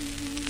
Mm-hmm.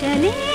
चले